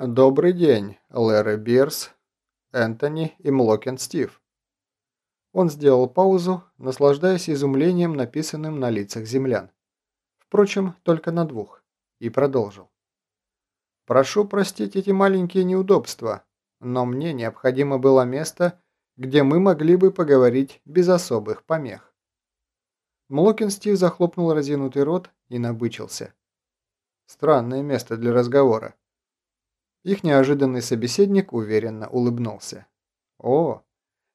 «Добрый день, Лэри Бирс, Энтони и Млокен Стив». Он сделал паузу, наслаждаясь изумлением, написанным на лицах землян. Впрочем, только на двух. И продолжил. «Прошу простить эти маленькие неудобства, но мне необходимо было место, где мы могли бы поговорить без особых помех». Млокин Стив захлопнул разинутый рот и набычился. Странное место для разговора. Их неожиданный собеседник уверенно улыбнулся. «О,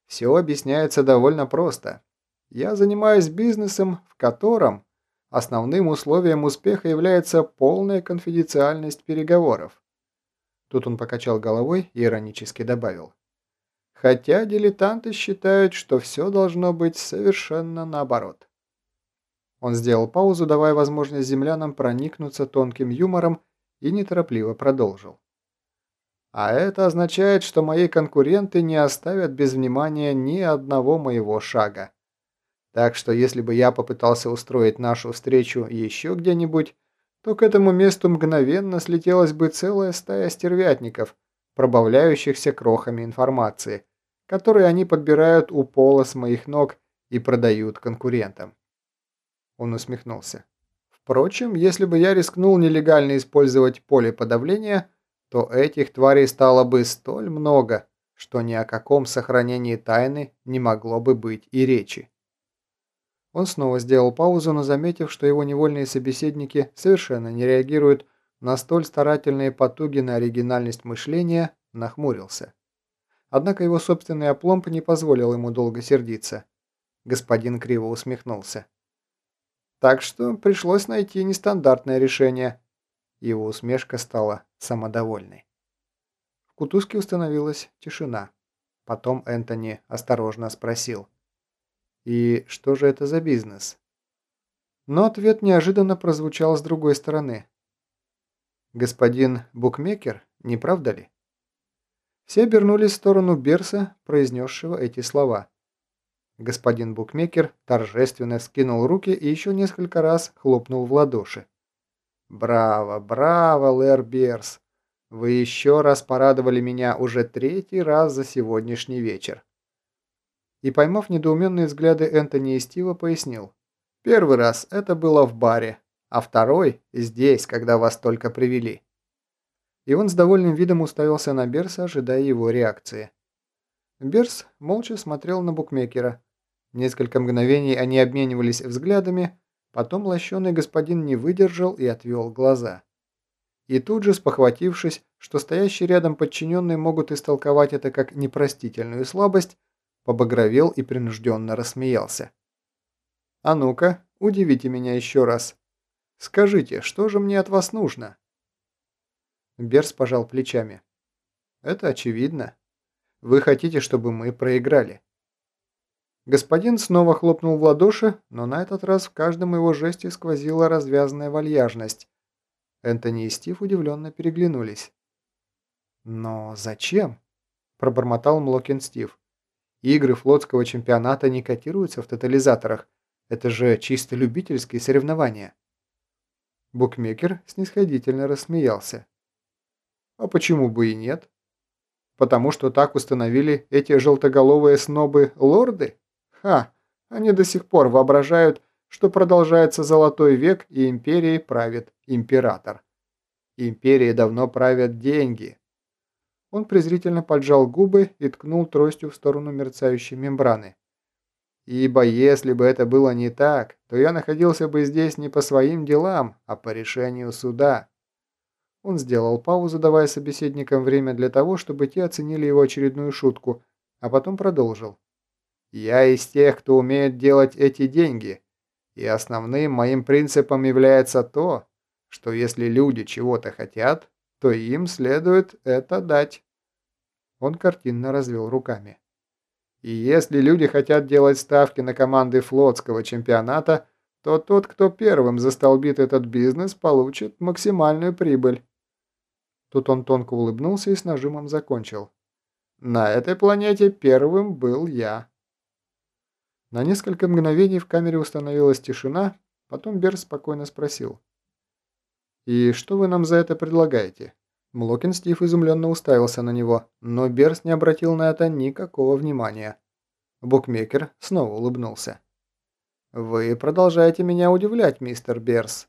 все объясняется довольно просто. Я занимаюсь бизнесом, в котором основным условием успеха является полная конфиденциальность переговоров». Тут он покачал головой и иронически добавил. «Хотя дилетанты считают, что все должно быть совершенно наоборот». Он сделал паузу, давая возможность землянам проникнуться тонким юмором и неторопливо продолжил. А это означает, что мои конкуренты не оставят без внимания ни одного моего шага. Так что если бы я попытался устроить нашу встречу еще где-нибудь, то к этому месту мгновенно слетелась бы целая стая стервятников, пробавляющихся крохами информации, которые они подбирают у пола с моих ног и продают конкурентам. Он усмехнулся. Впрочем, если бы я рискнул нелегально использовать поле подавления, то этих тварей стало бы столь много, что ни о каком сохранении тайны не могло бы быть и речи. Он снова сделал паузу, но заметив, что его невольные собеседники совершенно не реагируют на столь старательные потуги на оригинальность мышления, нахмурился. Однако его собственный опломб не позволил ему долго сердиться. Господин криво усмехнулся. Так что пришлось найти нестандартное решение. Его усмешка стала самодовольной. В кутузке установилась тишина. Потом Энтони осторожно спросил. «И что же это за бизнес?» Но ответ неожиданно прозвучал с другой стороны. «Господин букмекер, не правда ли?» Все обернулись в сторону Берса, произнесшего эти слова. Господин букмекер торжественно скинул руки и еще несколько раз хлопнул в ладоши. «Браво, браво, Лэр Берс! Вы еще раз порадовали меня уже третий раз за сегодняшний вечер». И поймав недоуменные взгляды Энтони и Стива, пояснил. «Первый раз это было в баре, а второй здесь, когда вас только привели». И он с довольным видом уставился на Берса, ожидая его реакции. Берс молча смотрел на букмекера. Несколько мгновений они обменивались взглядами, потом лощеный господин не выдержал и отвел глаза. И тут же, спохватившись, что стоящие рядом подчиненные могут истолковать это как непростительную слабость, побагровел и принужденно рассмеялся. «А ну-ка, удивите меня еще раз. Скажите, что же мне от вас нужно?» Берс пожал плечами. «Это очевидно. Вы хотите, чтобы мы проиграли. Господин снова хлопнул в ладоши, но на этот раз в каждом его жесте сквозила развязанная вальяжность. Энтони и Стив удивленно переглянулись. «Но зачем?» – пробормотал Млокин Стив. «Игры флотского чемпионата не котируются в тотализаторах. Это же чисто любительские соревнования». Букмекер снисходительно рассмеялся. «А почему бы и нет?» Потому что так установили эти желтоголовые снобы-лорды? Ха, они до сих пор воображают, что продолжается золотой век и империей правит император. Империей давно правят деньги. Он презрительно поджал губы и ткнул тростью в сторону мерцающей мембраны. Ибо если бы это было не так, то я находился бы здесь не по своим делам, а по решению суда. Он сделал паузу, давая собеседникам время для того, чтобы те оценили его очередную шутку, а потом продолжил. «Я из тех, кто умеет делать эти деньги, и основным моим принципом является то, что если люди чего-то хотят, то им следует это дать». Он картинно развел руками. И если люди хотят делать ставки на команды флотского чемпионата, то тот, кто первым застолбит этот бизнес, получит максимальную прибыль. Тут он тонко улыбнулся и с нажимом закончил. «На этой планете первым был я». На несколько мгновений в камере установилась тишина, потом Берс спокойно спросил. «И что вы нам за это предлагаете? Млокин Стив изумленно уставился на него, но Берс не обратил на это никакого внимания. Букмекер снова улыбнулся. «Вы продолжаете меня удивлять, мистер Берс.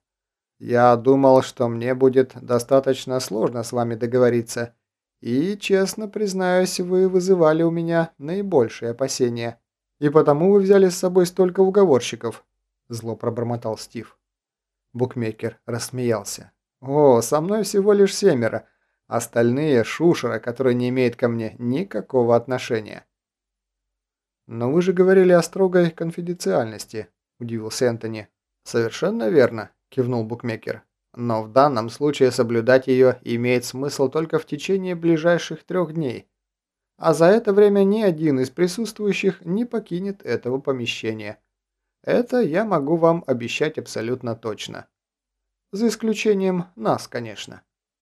Я думал, что мне будет достаточно сложно с вами договориться, и, честно признаюсь, вы вызывали у меня наибольшие опасения. И потому вы взяли с собой столько уговорщиков», – зло пробормотал Стив. Букмекер рассмеялся. «О, со мной всего лишь семеро, Остальные – шушера, который не имеет ко мне никакого отношения. «Но вы же говорили о строгой конфиденциальности», – удивился Энтони. «Совершенно верно», – кивнул букмекер. «Но в данном случае соблюдать ее имеет смысл только в течение ближайших трех дней. А за это время ни один из присутствующих не покинет этого помещения. Это я могу вам обещать абсолютно точно. За исключением нас, конечно».